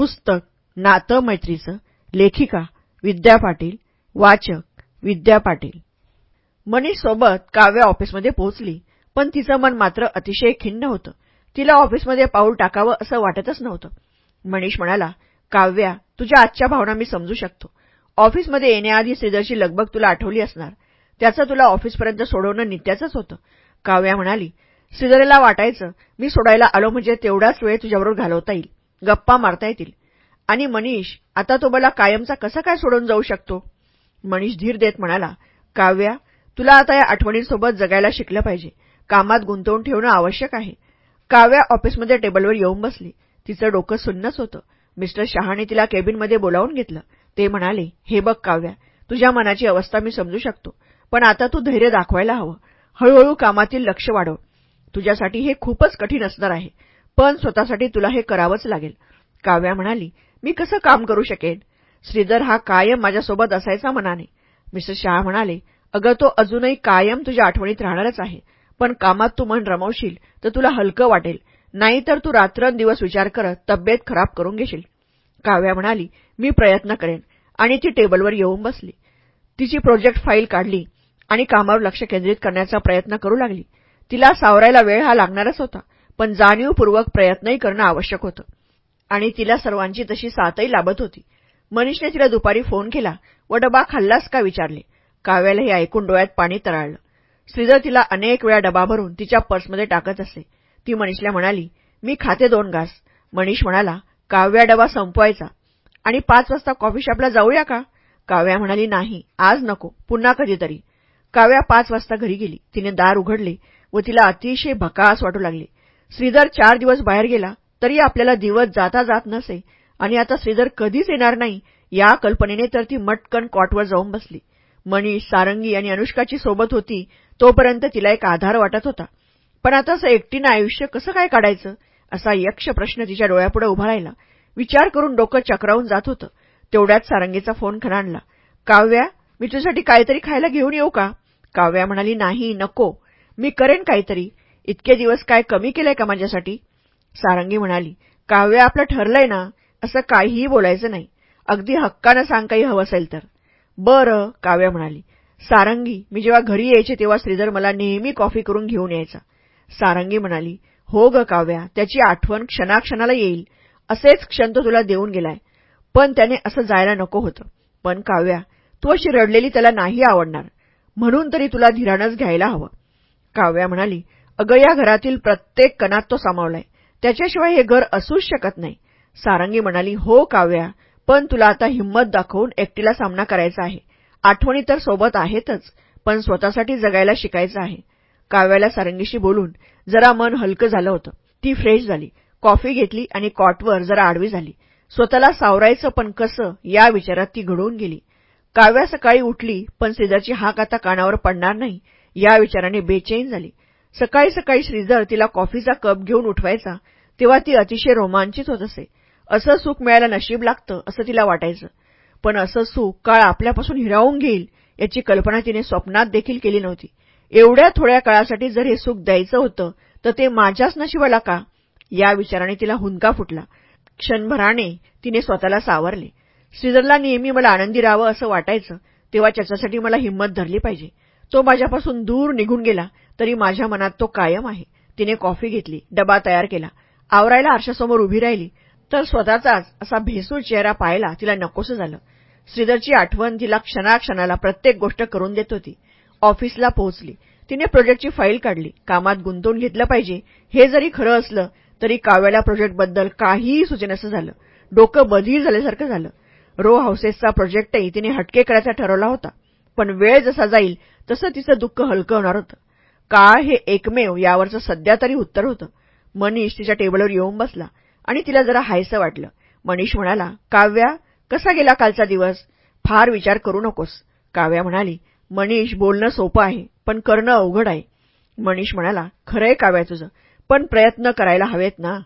पुस्तक नातं मैत्रीचं लेखिका विद्या पाटील वाचक विद्या पाटील. मनीष सोबत काव्य ऑफिसमध्ये पोहोचली पण तिचं मन मात्र अतिशय खिन्न होतं. तिला ऑफिसमध्ये पाऊल टाकावं असं वाटतच नव्हतं. मनीष म्हणाला काव्या तुझ्या आजच्या भावना मी समजू शकतो. ऑफिसमध्ये येण्याआधी श्रीधरची लगबग तुला आठवली असणार. त्याचं तुला ऑफिसपर्यंत सोडवणं नित्याचंच होतं. काव्या म्हणाली श्रीधरला वाटायचं मी सोडायला आलो म्हणजे तेवढाच वेळ तुझ्याबरोबर घालवता येईल. गप्पा मारता येतील. आणि मनीष आता तो मला कायमचा कसा काय सोडून जाऊ शकतो? मनीष धीर देत म्हणाला काव्या तुला आता या आठवणींसोबत जगायला शिकलं पाहिजे. कामात गुंतवून ठेवणं आवश्यक आहे. काव्या ऑफिसमध्ये टेबलवर येऊन बसली. तिचं डोकं सुन्नच होतं. मिस्टर शहाने तिला केबिनमध्ये बोलावून घेतलं. ते म्हणाले हे बघ काव्या तुझ्या मनाची अवस्था मी समजू शकतो. पण आता तू धैर्य दाखवायला हवं. हळूहळू कामातील लक्ष वाढव. तुझ्यासाठी हे खूपच कठीण असणार आहे. पण स्वतःसाठी तुला हे करावंच लागेल. काव्या म्हणाली मी कसं काम करू शकेन? श्रीधर हा कायम माझ्यासोबत असायचा मनाने. मिस्टर शाह म्हणाले अगं तो अजूनही कायम तुझ्या आठवणीत राहणारच आहे. पण कामात तू मन रमवशील तर तुला हलकं वाटेल. नाहीतर तू रात्रंदिवस विचार करत तब्येत खराब करून घेशील. काव्या म्हणाली मी प्रयत्न करेन. आणि ती टेबलवर येऊन बसली. तिची प्रोजेक्ट फाईल काढली आणि कामावर लक्ष केंद्रित करण्याचा प्रयत्न करू लागली. तिला सावरायला वेळ हा लागणारच होता. पण जाणीवपूर्वक प्रयत्नही करणं आवश्यक होतं. आणि तिला सर्वांची तशी साथही लाभत होती. मनीषने तिला दुपारी फोन केला व डबा खाल्लास का विचारले. काव्याला हे ऐकून डोळ्यात पाणी तराळलं. श्रीधर तिला अनेक वेळा डबा भरून तिच्या पर्समध्ये टाकत असे. ती मनीषला म्हणाली मी खाते दोन घास. मनीष म्हणाला काव्या डबा संपवायचा. आणि पाच वाजता कॉफी शॉपला जाऊया का? काव्या म्हणाली नाही आज नको पुन्हा कधीतरी. काव्या पाच वाजता घरी गेली. तिने दार उघडले व तिला अतिशय भकास वाटू लागले. श्रीधर चार दिवस बाहेर गेला तरी आपल्याला दिवस जाता जात नसे. आणि आता श्रीधर कधीच येणार नाही या कल्पनेने तर ती मटकन कॉटवर जाऊन बसली. मनीष सारंगी आणि अनुष्काची सोबत होती तोपर्यंत तिला एक आधार वाटत होता. पण आता असं एकटीनं आयुष्य कसं काय काढायचं? असा यक्ष प्रश्न तिच्या डोळ्यापुढे उभा राहिला. विचार करून डोकं चक्रावून जात होतं. तेवढ्यात सारंगीचा फोन खणाणला काव्या मी तुझ्यासाठी काहीतरी खायला घेऊन येऊ का? काव्या म्हणाली नाही नको. मी करेन काहीतरी. इतके दिवस काय कमी केलंय का माझ्यासाठी? सारंगी म्हणाली काव्य आपलं ठरलंय ना असं काहीही बोलायचं नाही. अगदी हक्कानं सांग काही हवं असेल तर. बरं काव्या म्हणाली. सारंगी मी जेव्हा घरी यायचे तेव्हा श्रीधर मला नेहमी कॉफी करून घेऊन यायचा. सारंगी म्हणाली हो ग काव्या त्याची आठवण क्षणाक्षणाला येईल. असेच क्षण तो तुला देऊन गेलाय. पण त्याने असं जायला नको होतं. पण काव्या तू अशी रडलेली त्याला नाही आवडणार. म्हणून तरी तुला धीरानच घ्यायला हवं. काव्या म्हणाली अगं या घरातील प्रत्येक कणात तो सामावलाय. त्याच्याशिवाय हे घर असूच शकत नाही. सारंगी म्हणाली हो काव्या पण तुला आता हिंमत दाखवून एकटीला सामना करायचा आहे. आठवणी तर सोबत आहेतच पण स्वतःसाठी जगायला शिकायचं आहे. काव्याला सारंगीशी बोलून जरा मन हलकं झालं होतं. ती फ्रेश झाली. कॉफी घेतली आणि कॉटवर जरा आडवी झाली. स्वतःला सावरायचं पण कसं या विचारात ती घडवून गेली. काव्या सकाळी उठली पण श्रीधरची हाक आता कानावर पडणार नाही या विचाराने बेचैन झाली. सकाळी सकाळी श्रीधर तिला कॉफीचा कप घेऊन उठवायचा तेव्हा ती अतिशय रोमांचित होत असे. असं सुख मिळायला नशीब लागतं असं तिला वाटायचं. पण असं सुख काळ आपल्यापासून हिरावून घेईल याची कल्पना तिने स्वप्नात देखील केली नव्हती. एवढ्या थोड्या काळासाठी जर हे सुख द्यायचं होतं तर ते माझ्याच नशिबाला का? या विचाराने तिला हुंदका फुटला. क्षणभराने तिने स्वतःला सावरले. श्रीधरला नेहमी मला आनंदी राहावं असं वाटायचं तेव्हा त्याच्यासाठी मला हिंमत धरली पाहिजे. तो माझ्यापासून दूर निघून गेला तरी माझ्या मनात तो कायम आहे. तिने कॉफी घेतली डबा तयार केला. आवरायला आरशासमोर उभी राहिली. तर स्वतःचाच असा भेसूळ चेहरा पाहायला तिला नकोसं झालं. श्रीधरची आठवण तिला क्षणाक्षणाला प्रत्येक गोष्ट करून देत होती. ऑफिसला पोहोचली. तिने प्रोजेक्टची फाईल काढली. कामात गुंतवून घेतलं पाहिजे. हे जरी खरं असलं तरी काव्याला प्रोजेक्टबद्दल काहीही सुचेनसं झालं. डोकं बधीर झाल्यासारखं झालं. रो हाऊसेसचा प्रोजेक्टही तिने हटके करायचा ठरवला होता. पण वेळ जसा जाईल तसं तिचं दुःख हलकं होणार होतं. काळ हे एकमेव यावरचं सध्या तरी उत्तर होतं. मनीष तिच्या टेबलवर येऊन बसला आणि तिला जरा हायसं वाटलं. मनीष म्हणाला काव्या कसा गेला कालचा दिवस? फार विचार करू नकोस. काव्या म्हणाली मनीष बोलणं सोपं आहे पण करणं अवघड आहे. मनीष म्हणाला खरंय काव्या तुझं पण प्रयत्न करायला हवेत ना.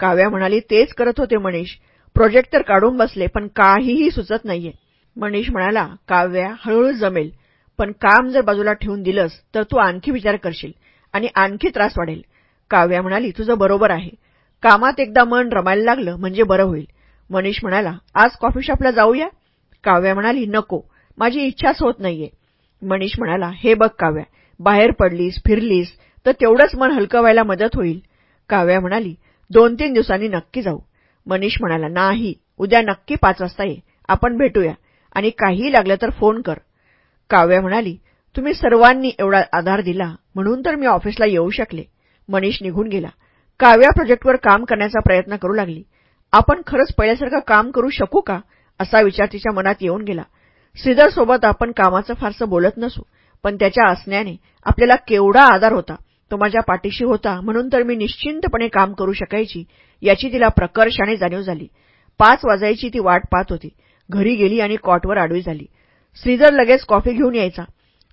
काव्या म्हणाली तेच करत होते मनीष. प्रोजेक्ट तर काढून बसले पण काहीही सुचत नाहीये. मनीष म्हणाला काव्या हळूहळू जमेल. पण काम जर बाजूला ठेवून दिलंस तर तू आणखी विचार करशील आणि आणखी त्रास वाढेल. काव्या म्हणाली तुझं बरोबर आहे. कामात एकदा मन रमायला लागलं म्हणजे बरं होईल. मनीष म्हणाला आज कॉफी शॉपला जाऊया? काव्या म्हणाली नको माझी इच्छाच होत नाहीये. मनीष म्हणाला हे बघ काव्या बाहेर पडलीस फिरलीस तर तेवढंच मन हलकं व्हायला मदत होईल. काव्या म्हणाली दोन तीन दिवसांनी नक्की जाऊ. मनीष म्हणाला नाही उद्या नक्की पाच वाजता ये आपण भेटूया. आणि काहीही लागलं तर फोन कर. काव्या म्हणाली तुम्ही सर्वांनी एवढा आधार दिला म्हणून तर मी ऑफिसला येऊ शकले. मनीष निघून गेला. काव्या प्रोजेक्टवर काम करण्याचा प्रयत्न करू लागली. आपण खरंच पहिल्यासारखं काम करू शकू का? असा विचार तिच्या मनात येऊन गेला. श्रीधरसोबत आपण कामाचं फारसं बोलत नसू पण त्याच्या असण्याने आपल्याला केवढा आधार होता. तो माझ्या पाठीशी होता म्हणून तर मी निश्चिंतपणे काम करू शकायची याची तिला प्रकर्षाने जाणीव झाली. पाच वाजायची ती वाट पाहत होती. घरी गेली आणि कॉटवर आडवी झाली. श्रीधर लगेच कॉफी घेऊन यायचा.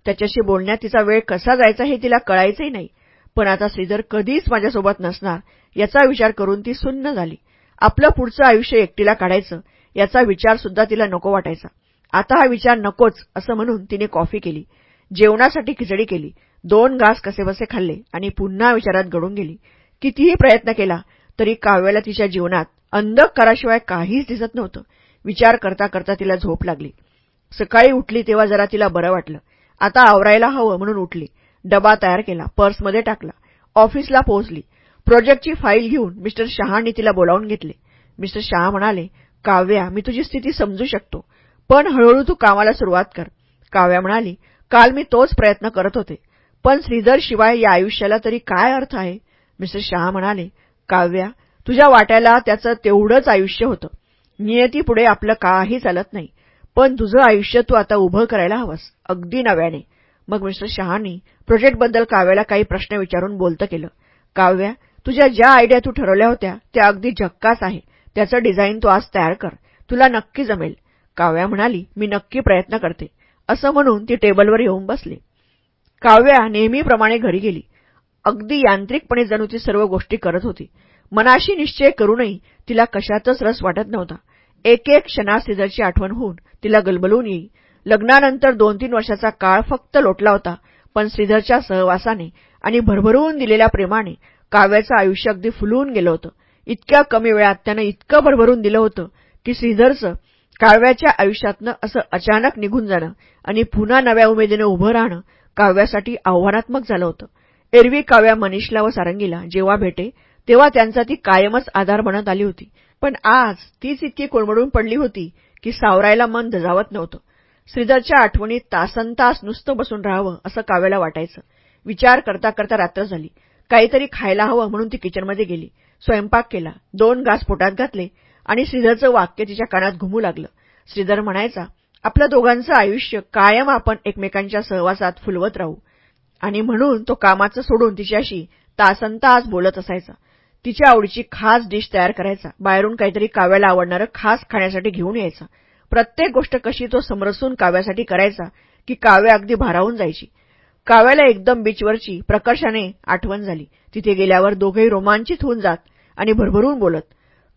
त्याच्याशी बोलण्यात तिचा वेळ कसा जायचा हे तिला कळायचंही नाही. पण आता श्रीधर कधीच माझ्यासोबत नसणार याचा विचार करून ती सुन्न झाली. आपलं पुढचं आयुष्य एकटीला काढायचं याचा विचार सुद्धा तिला नको वाटायचा. आता हा विचार नकोच असं म्हणून तिने कॉफी केली. जेवणासाठी खिचडी केली. दोन घास कसेबसे खाल्ले आणि पुन्हा विचारात घडून गेली. कितीही प्रयत्न केला तरी काव्याला तिच्या जीवनात अंधकाराशिवाय काहीच दिसत नव्हतं. विचार करता करता तिला झोप लागली. सकाळी उठली तेव्हा जरा तिला बरं वाटलं. आता आवरायला हवं म्हणून उठली. डबा तयार केला पर्समध्ये टाकला. ऑफिसला पोहोचली. प्रोजेक्टची फाईल घेऊन मिस्टर शहानी तिला बोलावून घेतले. मिस्टर शहा म्हणाले काव्या मी तुझी स्थिती समजू शकतो. पण हळूहळू तू कामाला सुरुवात कर. काव्या म्हणाली काल मी तोच प्रयत्न करत होते. पण श्रीधर शिवाय या आयुष्याला तरी काय अर्थ आहे? मिस्टर शहा म्हणाले काव्या तुझ्या वाट्याला त्याचं तेवढंच आयुष्य होतं. नियतीपुढे आपलं काही चालत नाही. पण तुझं आयुष्य तू आता उभं करायला हवंस अगदी नव्याने. मग मिस्टर शहानी प्रोजेक्टबद्दल काव्याला काही प्रश्न विचारून बोलतं केलं. काव्या तुझ्या ज्या आयडिया तू ठरवल्या होत्या त्या अगदी झक्कास आहे. त्याचं डिझाईन तू आज तयार कर. तुला नक्की जमेल. काव्या म्हणाली मी नक्की प्रयत्न करते. असं म्हणून ती टेबलवर येऊन बसली. काव्या नेहमीप्रमाणे घरी गेली. अगदी यांत्रिकपणे जणू ती सर्व गोष्टी करत होती. मनाशी निश्चय करूनही तिला कशातच रस वाटत नव्हता. एक एक क्षणात श्रीधरची आठवण होऊन तिला गलबलून येई. लग्नानंतर दोन तीन वर्षाचा काळ फक्त लोटला होता पण श्रीधरच्या सहवासाने आणि भरभरून दिलेल्या प्रेमाने काव्याचं आयुष्य अगदी फुलून गेलं होतं. इतक्या कमी वेळात त्यानं इतकं भरभरून दिलं होतं की श्रीधरचं काव्याच्या आयुष्यातनं असं अचानक निघून जाणं आणि पुन्हा नव्या उमेदीनं उभं राहणं काव्यासाठी आव्हानात्मक झालं होतं. एरवी काव्या मनीषला व सारंगीला जेव्हा भेटे तेव्हा त्यांचा ती कायमच आधार बनत आली होती. पण आज तीच इतकी कोलमडून पडली होती की सावरायला मन धजावत नव्हतं. श्रीधरच्या आठवणीत तासनतास नुसतं बसून राहावं असं काव्याला वाटायचं. विचार करता करता रात्र झाली. काहीतरी खायला हवं म्हणून ती किचनमध्ये गेली. स्वयंपाक केला. दोन घास पोटात घातले आणि श्रीधरचं वाक्य तिच्या कानात घुमू लागलं. श्रीधर म्हणायचा आपल्या दोघांचं आयुष्य कायम आपण एकमेकांच्या सहवासात फुलवत राहू. आणि म्हणून तो कामाचं सोडून तिच्याशी तासनतास बोलत असायचा. तिच्या आवडीची खास डिश तयार करायचा. बाहेरून काहीतरी काव्याला आवडणारं खास खाण्यासाठी घेऊन यायचा. प्रत्येक गोष्ट कशी तो समरसून काव्यासाठी करायचा की काव्या अगदी भारावून जायची. काव्याला एकदम बीचवरची प्रकर्षाने आठवण झाली. तिथे गेल्यावर दोघेही रोमांचित होऊन जात आणि भरभरून बोलत.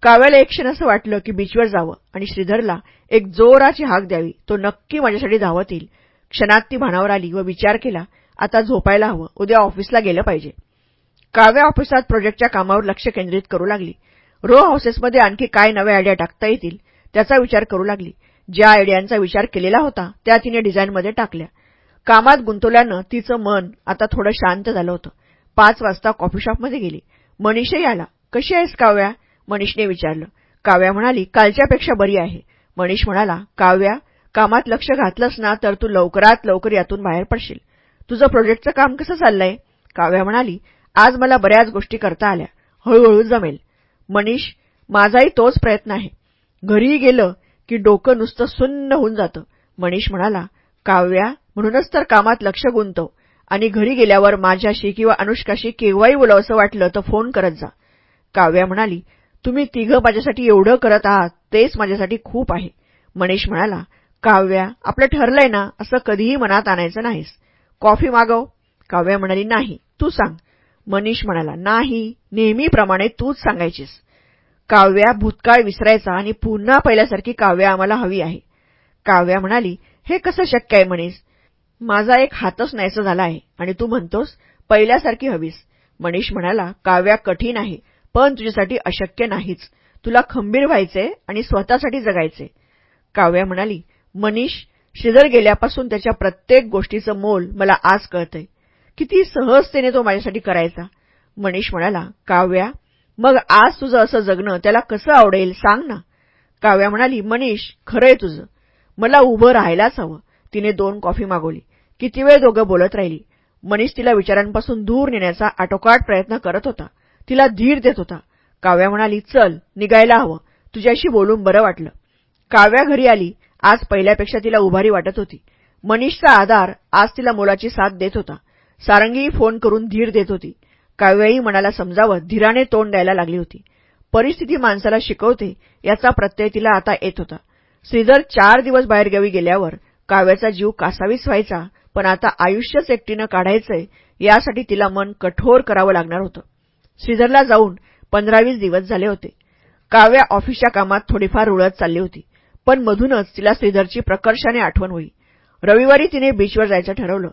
काव्याला एक क्षण असं वाटलं की बीचवर जावं आणि श्रीधरला एक जोराची हाक द्यावी. तो नक्की माझ्यासाठी धावत येईल. क्षणात ती भानावर आली व विचार केला आता झोपायला हवं. उद्या ऑफिसला गेलं पाहिजे. काव्या ऑफिसात प्रोजेक्टच्या कामावर लक्ष केंद्रित करू लागली. रो हाऊसेसमध्ये आणखी काय नव्या आयडिया टाकता येतील त्याचा विचार करू लागली. ज्या आयडियांचा विचार केलेला होता त्या तिने डिझाईनमध्ये टाकल्या. कामात गुंतवल्यानं तिचं मन आता थोडं शांत झालं होतं. पाच वाजता कॉफी शॉपमध्ये गेली. मनीषही आला कशी आहेस काव्या? मनीषने विचारलं. काव्या म्हणाली कालच्यापेक्षा बरी आहे. मनीष म्हणाला काव्या कामात लक्ष घातलंस ना तर तू लवकरात लवकर यातून बाहेर पडशील. तुझं प्रोजेक्टचं काम कसं चाललंय? काव्या म्हणाली आज मला बऱ्याच गोष्टी करता आल्या. हळूहळू जमेल. मनीष माझाही तोच प्रयत्न आहे. घरी गेलं की डोकं नुसतं सुन्न होऊन जातं. मनीष म्हणाला काव्या म्हणूनच तर कामात लक्ष गुंतव. आणि घरी गेल्यावर माझ्याशी किंवा अनुष्काशी केव्हाही बोलावंसं वाटलं तर फोन करत जा. काव्या म्हणाली तुम्ही तिघं माझ्यासाठी एवढं करत आहात तेच माझ्यासाठी खूप आहे. मनीष म्हणाला काव्या आपलं ठरलंय ना असं कधीही मनात आणायचं नाहीस. कॉफी मागव. काव्या म्हणाली नाही तू सांग. मनीष म्हणाला नाही नेहमीप्रमाणे तूच सांगायचीस. काव्या भूतकाळ विसरायचा आणि पुन्हा पहिल्यासारखी काव्या आम्हाला हवी आहे. काव्या म्हणाली हे कसं शक्य आहे मनीष? माझा एक हातच नाहीसा झाला आहे आणि तू म्हणतोस पहिल्यासारखी हवीस. मनीष म्हणाला काव्या कठीण आहे पण तुझ्यासाठी अशक्य नाहीच. तुला खंबीर व्हायचे आणि स्वतःसाठी जगायचे. काव्या म्हणाली मनीष श्रीधर गेल्यापासून त्याच्या प्रत्येक गोष्टीचं मोल मला आज कळतंय. किती सहजतेने तो माझ्यासाठी करायचा. मनीष म्हणाला काव्या मग आज तुझं असं जगणं त्याला कसं आवडेल सांग ना. काव्या म्हणाली मनीष खरंय तुझं. मला उभं राहायलाच हवं. तिने दोन कॉफी मागवली. किती वेळ दोघं बोलत राहिली. मनीष तिला विचारांपासून दूर नेण्याचा आटोकाट प्रयत्न करत होता. तिला धीर देत होता. काव्या म्हणाली चल निघायला हवं. तुझ्याशी बोलून बरं वाटलं. काव्या घरी आली. आज पहिल्यापेक्षा तिला उभारी वाटत होती. मनीषचा आधार आज तिला मोलाची साथ देत होता. सारंगीही फोन करून धीर देत होती. काव्याही मनाला समजावत धीराने तोंड द्यायला लागली होती. परिस्थिती माणसाला शिकवते याचा प्रत्यय तिला आता येत होता. श्रीधर चार दिवस बाहेरगावी गेल्यावर काव्याचा जीव कासावीस व्हायचा पण आता आयुष्यच एकटीनं काढायचंय यासाठी तिला मन कठोर करावं लागणार होतं. श्रीधरला जाऊन पंधरावीस दिवस झाले होते. काव्या ऑफिसच्या कामात थोडीफार रुळत चालली होती पण मधूनच तिला श्रीधरची प्रकर्षाने आठवण होई. रविवारी तिने बीचवर जायचं ठरवलं.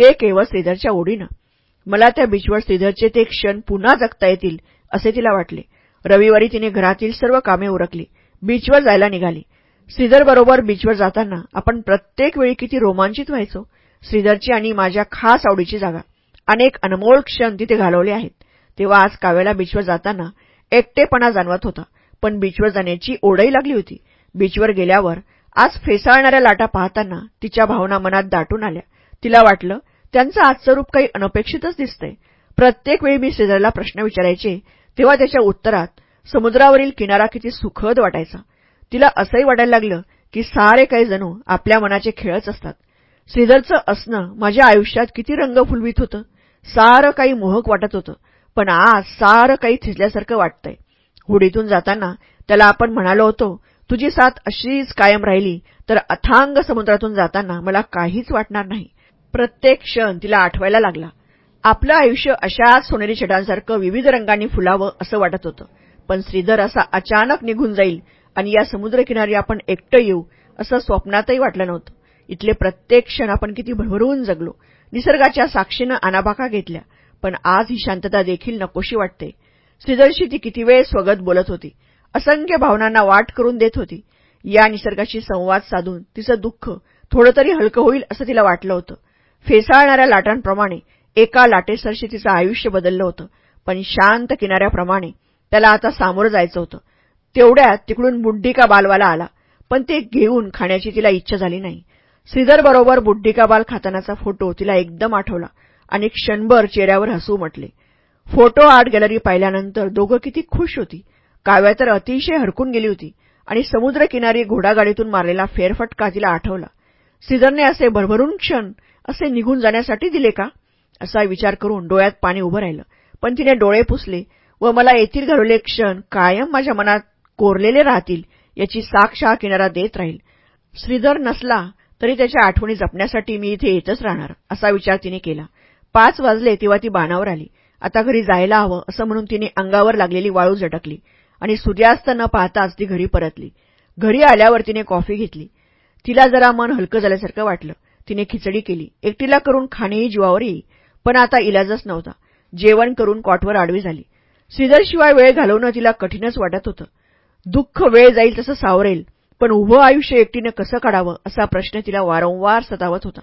ते केवळ श्रीधरच्या ओढीनं. मला त्या बीचवर श्रीधरचे ते क्षण पुन्हा जगता येतील असे तिला वाटले. रविवारी तिने घरातील सर्व कामे उरकली. बीचवर जायला निघाली. श्रीधरबरोबर बीचवर जाताना आपण प्रत्येक वेळी किती रोमांचित व्हायचो. श्रीधरची आणि माझ्या खास आवडीची जागा. अनेक अनमोल क्षण तिथे घालवले आहेत. तेव्हा आज काव्याला बीचवर जाताना एकटेपणा जाणवत होता. पण बीचवर जाण्याची ओढही लागली होती. बीचवर गेल्यावर आज फेसाळणाऱ्या लाटा पाहताना तिच्या भावना मनात दाटून आल्या. तिला वाटलं त्यांचं आजचं रूप काही अनपेक्षितच दिसतंय प्रत्येक वेळी मी श्रीधरला प्रश्न विचारायचे तेव्हा त्याच्या उत्तरात समुद्रावरील किनारा किती सुखद वाटायचा. तिला असंही वाटायला लागलं की सारे काही जणू आपल्या मनाचे खेळच असतात. श्रीधरचं असणं माझ्या आयुष्यात किती रंग फुलवीत होतं. सारं काही मोहक वाटत होतं पण आज सारं काही थिजल्यासारखं वाटतंय. होडीतून जाताना त्याला आपण म्हणालो होतो तुझी साथ अशीच कायम राहिली तर अथांग समुद्रातून जाताना मला काहीच वाटणार नाही. प्रत्येक क्षण तिला आठवायला लागला. आपलं आयुष्य अशाच सोनेरी छटांसारखं विविध रंगांनी फुलावं असं वाटत होतं. पण श्रीधर असा अचानक निघून जाईल आणि या समुद्रकिनारी आपण एकटं येऊ असं स्वप्नातही वाटलं नव्हतं. इथले प्रत्येक क्षण आपण किती भरभरून जगलो. निसर्गाच्या साक्षीनं अनाबाका घेतल्या पण आज ही शांतता देखील नकोशी वाटते. श्रीधरशी ती किती वेळ स्वगत बोलत होती. असंख्य भावनांना वाट करून देत होती. या निसर्गाशी संवाद साधून तिचं दुःख थोडं तरी हलकं होईल असं तिला वाटलं होतं. फेसाळणाऱ्या लाटांप्रमाणे एका लाटेसरशी तिचं आयुष्य बदललं होतं. पण शांत किनाऱ्याप्रमाणे त्याला आता सामोरं जायचं होतं. तेवढ्यात तिकडून बुड्डिका बालवाला आला. पण ते घेऊन खाण्याची तिला इच्छा झाली नाही. श्रीधरबरोबर बुड्ढिका बाल खातानाचा फोटो तिला एकदम आठवला आणि क्षणभर चेहऱ्यावर हसू म्हटले. फोटो आर्ट गॅलरी पाहिल्यानंतर दोघं किती खुश होती. काव्या तर अतिशय हरकून गेली होती आणि समुद्रकिनारी घोडागाडीतून मारलेला फेरफटका तिला आठवला. श्रीधरने असे भरभरून क्षण असे निघून जाण्यासाठी दिले का? असा विचार करून डोळ्यात पाणी उभं राहिलं. पण तिने डोळे पुसले व मला येथील घडवले क्षण कायम माझ्या मनात कोरलेले राहतील याची साक्षा किनारा देत राहील. श्रीधर नसला तरी त्याच्या आठवणी जपण्यासाठी मी इथे येतच राहणार असा विचार तिने केला. पाच वाजले तेव्हा ती बाणावर आली. आता घरी जायला हवं असं म्हणून तिने अंगावर लागलेली वाळू झटकली आणि सूर्यास्त न पाहताच ती घरी परतली. घरी आल्यावर तिने कॉफी घेतली. तिला जरा मन हलकं झाल्यासारखं वाटलं. तिने खिचडी केली. एकटीला करून खाणेही जीवावर येई पण आता इलाजच नव्हता. जेवण करून कॉटवर आडवी झाली. श्रीधरशिवाय वेळ घालवणं तिला कठीणच वाटत होतं. दुःख वेळ जाईल तसं सावरेल पण उभं आयुष्य एकटीनं कसं काढावं असा प्रश्न तिला वारंवार सतावत होता.